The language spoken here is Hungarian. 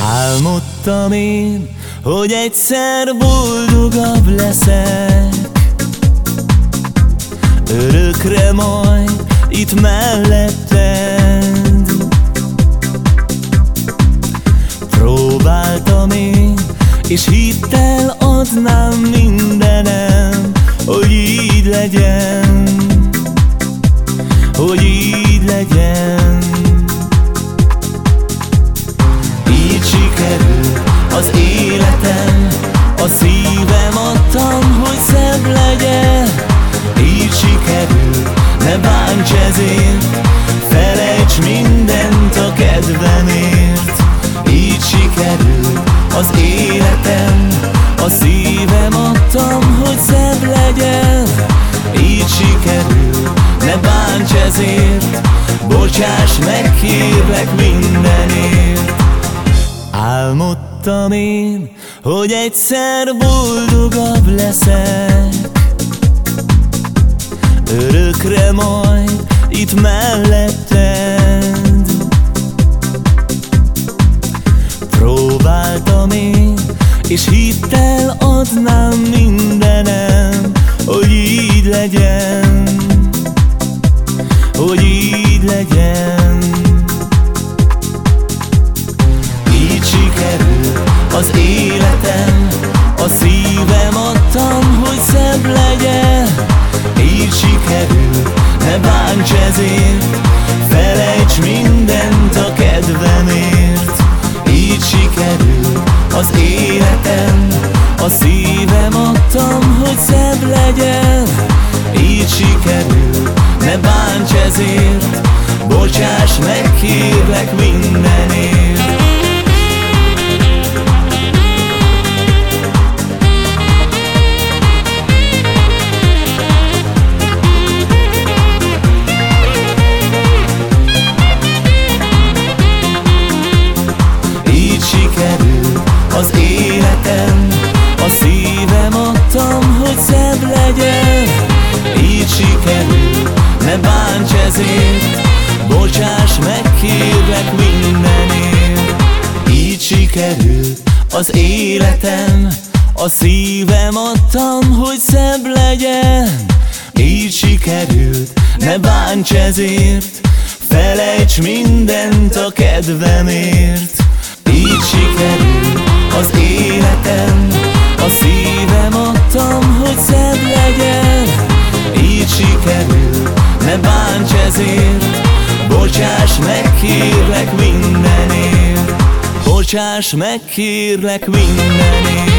Álmodtam én, hogy egyszer boldogabb leszek. Örökre majd itt melletted Próbáltam én, és hittel adnám mindenem Hogy így legyen, hogy így legyen. Így sikerül az életem A szívem adtam, hogy szebb legyen Így sikerül, ne bánts ezért Felejts mindent a kedvemért bánts ezért Bocsáss meg, mindenért. Álmodtam én, hogy egyszer boldogabb leszek. Örökre majd itt melletted. Próbáltam én, és hittel adnám mindenem Hogy így legyen, az életem A szívem adtam, hogy szebb legyen. Így sikerül, ne bánts ezért Felejts mindent a kedvemért. Így sikerül az életem A szívem adtam, hogy szebb legyen. Így sikerül, ne bánts ezért Bocsáss meg, kérlek mindenért ezért Bocsáss meg, mindenért. Így sikerül az életem A szívem adtam, hogy szebb legyen. Így sikerült, ne bánts ezért Felejts mindent a kedvemért. Így sikerül az életem A szívem adtam, bánts ezért Bocsáss meg, mindenért. Bocsáss meg, mindenért